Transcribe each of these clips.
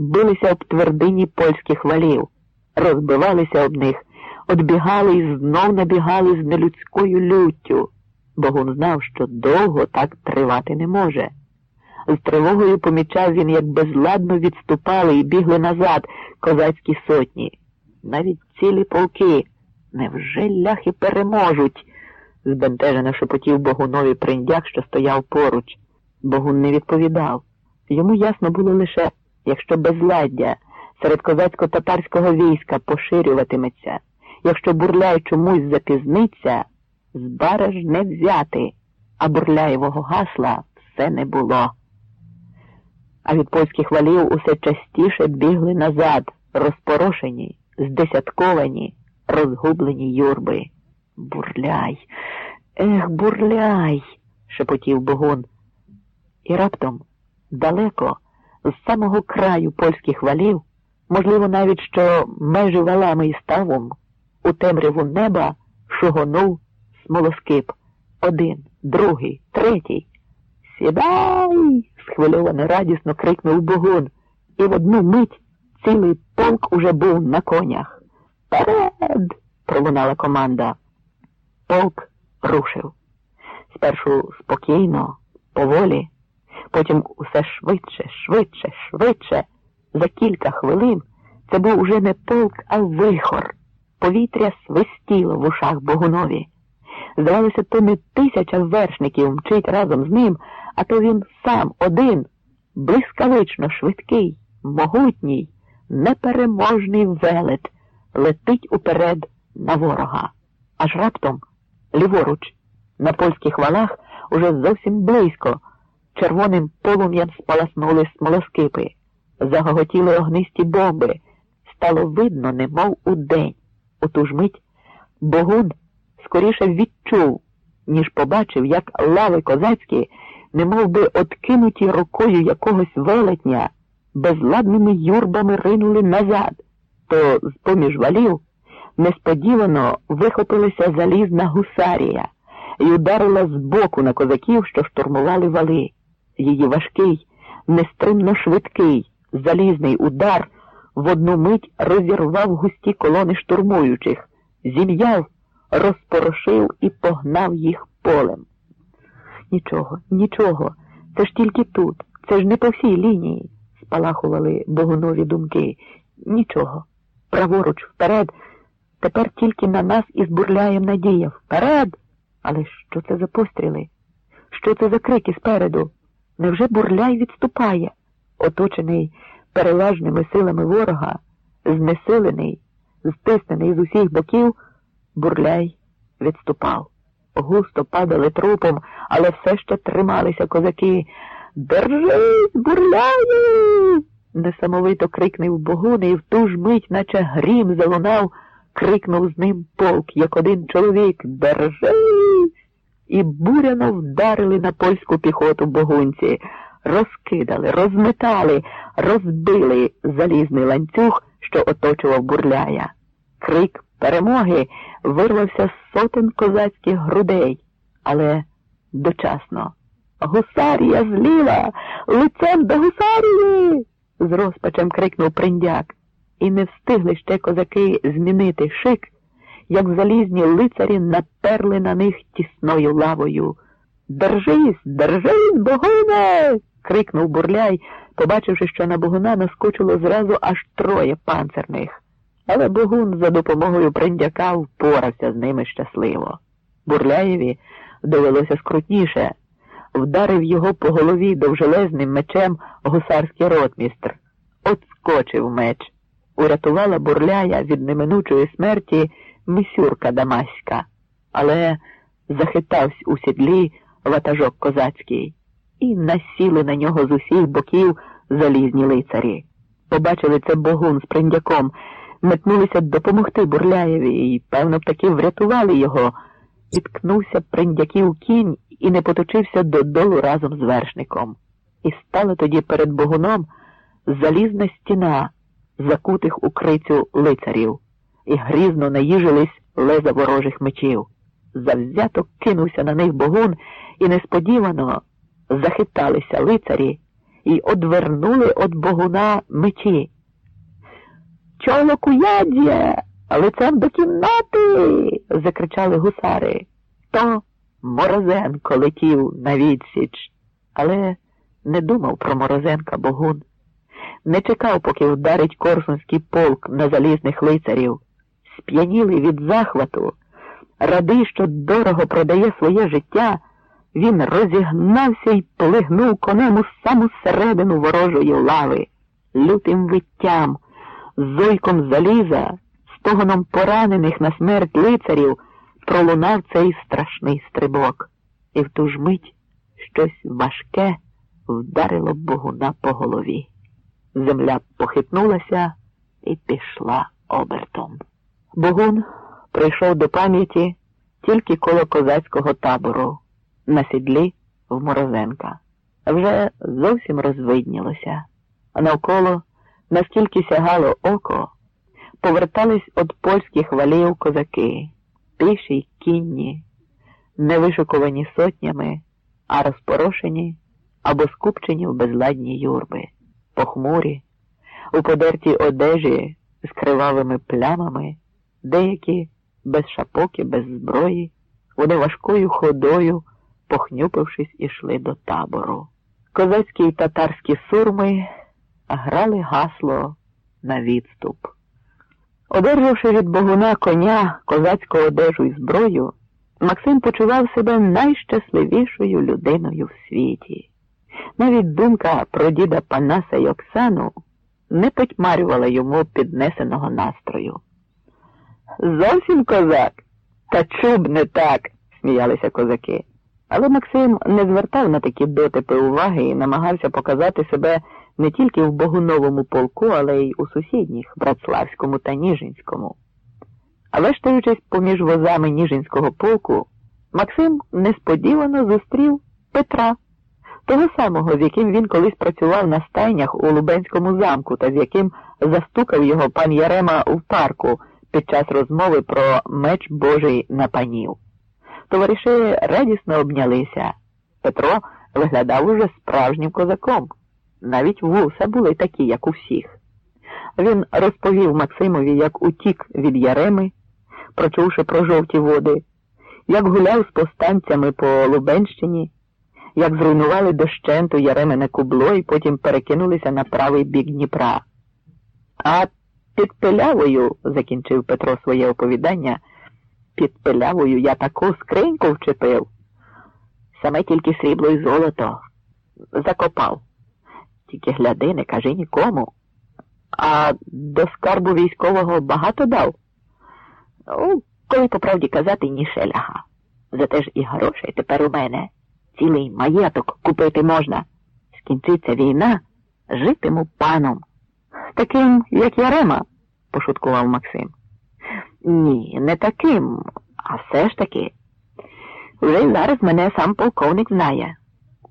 билися об твердині польських валів, розбивалися об них, одбігали і знов набігали з нелюдською люттю. Богун знав, що довго так тривати не може. З тривогою помічав він, як безладно відступали і бігли назад козацькі сотні. Навіть цілі полки. Невже ляхи переможуть? збентежено шепотів Богунові приндяк, що стояв поруч. Богун не відповідав. Йому ясно було лише, якщо безладдя серед козацько-татарського війська поширюватиметься, якщо бурляй чомусь запізниться, з бараж не взяти, а бурляєвого гасла все не було. А від польських валів усе частіше бігли назад, розпорошені, здесятковані, розгублені юрби. Бурляй, ех, бурляй, шепотів Богун. І раптом далеко, з самого краю польських валів, можливо, навіть що межі валами і ставом, у темряву неба шугонув смолоскип. Один, другий, третій. Сідай. схвильовано радісно крикнув Богун, і в одну мить цілий полк уже був на конях. Перед. пролунала команда. Полк рушив. Спершу спокійно, поволі, потім усе швидше, швидше, швидше. За кілька хвилин це був уже не полк, а вихор. Повітря свистіло в ушах Богунові. Здавалося, то не тисяча вершників мчить разом з ним, а то він сам один, блискавично швидкий, могутній, непереможний велет, летить уперед на ворога. Аж раптом, ліворуч, на польських валах, уже зовсім близько, червоним полум'ям спаласнули смолоскипи, загоготіли огнисті бомби. Стало видно, немов у день. У ту ж мить Богун скоріше відчув, ніж побачив, як лави козацькі, немов би откинуті рукою якогось велетня, безладними юрбами ринули назад, то з поміж валів несподівано вихопилася залізна гусарія і ударила збоку на козаків, що штурмували вали. Її важкий, нестримно швидкий, залізний удар в одну мить розірвав густі колони штурмуючих, зім'яв, розпорошив і погнав їх полем. Нічого, нічого, це ж тільки тут, це ж не по всій лінії, спалахували богунові думки. Нічого. Праворуч, вперед, тепер тільки на нас із бурляєм надія. Вперед! Але що це за постріли? Що це за крики спереду? Невже бурляй відступає, оточений переважними силами ворога, знесилений, стиснений з усіх боків, бурляй відступав. Густо падали трупом, але все ще трималися козаки. Держись, бурляю! несамовито крикнув Богун, і в ту ж мить, наче грім залунав, крикнув з ним полк, як один чоловік Держись! І буряно вдарили на польську піхоту богунці, розкидали, розметали, розбили залізний ланцюг, що оточував бурляя. Крик перемоги вирвався з сотень козацьких грудей, але дочасно. Гусарія зліва, лицем до гусарії. з розпачем крикнув приндяк. І не встигли ще козаки змінити шик, як залізні лицарі наперли на них тісною лавою. Держись, держись, богуне. крикнув бурляй, побачивши, що на богуна наскочило зразу аж троє панцерних. Але Богун за допомогою приндяка впорався з ними щасливо. Бурляєві довелося скрутніше, вдарив його по голові довжелезним мечем гусарський ротмістр. Отскочив меч. Урятувала бурляя від неминучої смерті мисюрка Дамаська, але захитався у сідлі ватажок козацький, і насіли на нього з усіх боків залізні лицарі. Побачили це богун з приндяком метнулися допомогти Бурляєві і, певно, б таки врятували його. Підкнувся приндяків кінь і не поточився додолу разом з вершником. І стала тоді перед богуном залізна стіна, закутих у крицю лицарів, і грізно наїжились леза ворожих мечів. Завзято кинувся на них богун, і несподівано захиталися лицарі і одвернули від богуна мечі. Чоло куядє, лицем до кімнати. закричали гусари. То Морозенко летів на відсіч, але не думав про Морозенка Богун, не чекав, поки вдарить Корсунський полк на залізних лицарів, сп'янілий від захвату, радий, що дорого продає своє життя, він розігнався і плигнув конем у саму середину ворожої лави, лютим виттям, зойком заліза, стогоном поранених на смерть лицарів пролунав цей страшний стрибок, і в ту ж мить щось важке вдарило богуна по голові. Земля похитнулася і пішла обертом. Богун прийшов до пам'яті тільки коло козацького табору, на сідлі в Морозенка. Вже зовсім розвиднілося, а навколо, наскільки сягало око, повертались від польських валів козаки, піші й кінні, не вишикувані сотнями, а розпорошені або скупчені в безладні юрби, похмурі, у подертій одежі з кривавими плямами, деякі без шапоки, без зброї, вони важкою ходою, похнюпившись, ішли до табору. Козацькі й татарські сурми грали гасло на відступ. Одержавши від богуна коня, козацьку одежу і зброю, Максим почував себе найщасливішою людиною в світі. Навіть думка про діда Панаса й Оксану не потьмарювала йому піднесеного настрою. Зовсім козак, та чуб не так, сміялися козаки. Але Максим не звертав на такі дотипи уваги і намагався показати себе не тільки в Богуновому полку, але й у сусідніх Братславському та Ніжинському. А вештаючись поміж возами Ніжинського полку, Максим несподівано зустрів Петра, того самого, з яким він колись працював на стайнях у Лубенському замку та з яким застукав його пан Ярема в парку під час розмови про меч Божий на панів. Товариші радісно обнялися. Петро виглядав уже справжнім козаком. Навіть вуса були такі, як у всіх. Він розповів Максимові, як утік від Яреми, прочувши про жовті води, як гуляв з повстанцями по Лубенщині, як зруйнували дощенту Яремине кубло і потім перекинулися на правий бік Дніпра. А під пилявою, закінчив Петро своє оповідання, під пилявою я таку скриньку вчепив. Саме тільки срібло і золото закопав. Тільки гляди, не кажи нікому. А до скарбу військового багато дав? Ну, коли по правді казати, ні шеляга. Зате ж і грошей тепер у мене. Цілий маєток купити можна. Скінчиться війна, житиму паном. Таким, як Ярема, пошуткував Максим. Ні, не таким, а все ж таки. Вже зараз мене сам полковник знає.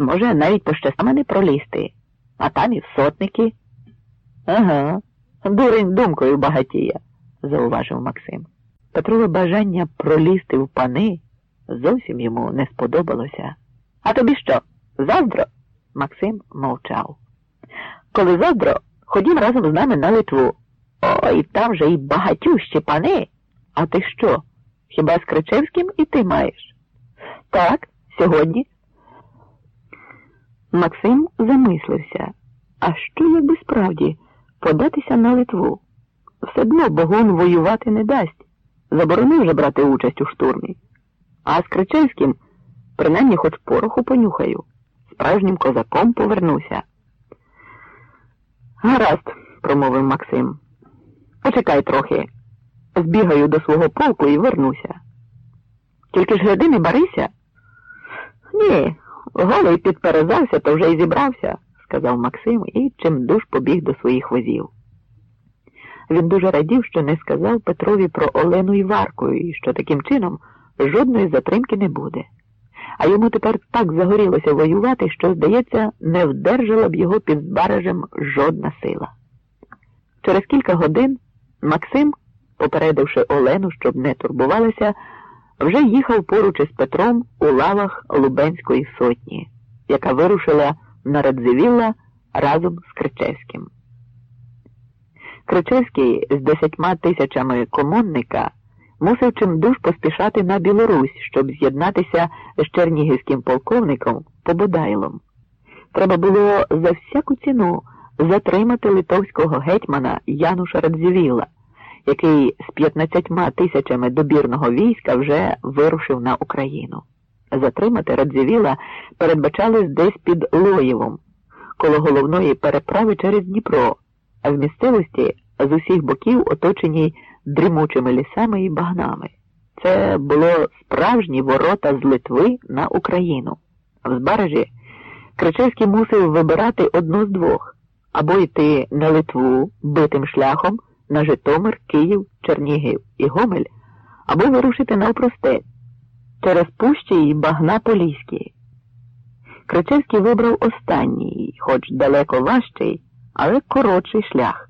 Може, навіть пощаста мене пролізти а там і в сотники. Ага, дурень думкою багатіє, зауважив Максим. Петрове бажання пролізти в пани зовсім йому не сподобалося. А тобі що? Завтра? Максим мовчав. Коли завтра, ходім разом з нами на Литву. Ой, там же і багатющі пани. А ти що? Хіба з Кричевським і ти маєш? Так, сьогодні. Максим замислився, а що якби справді податися на Литву? Все одно Богон воювати не дасть. Заборонив вже брати участь у штурмі. А з Кричевським принаймні хоч пороху понюхаю. Справжнім козаком повернуся. Гаразд, промовив Максим. Почекай трохи. Збігаю до свого полку і вернуся. Тільки ж гляди не барися? Ні, Голий підперезався, то вже й зібрався, сказав Максим і чимдуж побіг до своїх возів. Він дуже радів, що не сказав Петрові про Олену і Варку, і що таким чином жодної затримки не буде. А йому тепер так загорілося воювати, що, здається, не вдержала б його під збережем жодна сила. Через кілька годин Максим, попередивши Олену, щоб не турбувалася, вже їхав поруч із Петром у лавах Лубенської сотні, яка вирушила на Радзивілла разом з Кричевським. Кричевський з десятьма тисячами комонника мусив чимдуж поспішати на Білорусь, щоб з'єднатися з чернігівським полковником Пободайлом. Треба було за всяку ціну затримати литовського гетьмана Януша Радзівіла, який з 15 тисячами добірного війська вже вирушив на Україну. Затримати Радзівіла передбачалось десь під Лоєвом, коло головної переправи через Дніпро, а в місцевості з усіх боків оточеній дрімучими лісами і багнами. Це було справжні ворота з Литви на Україну. В Збаражі Кричевський мусив вибирати одну з двох або йти на Литву битим шляхом на Житомир, Київ, Чернігів і Гомель, або вирушити навпростець через пущі й багна Поліські. Кричевський вибрав останній, хоч далеко важчий, але коротший шлях.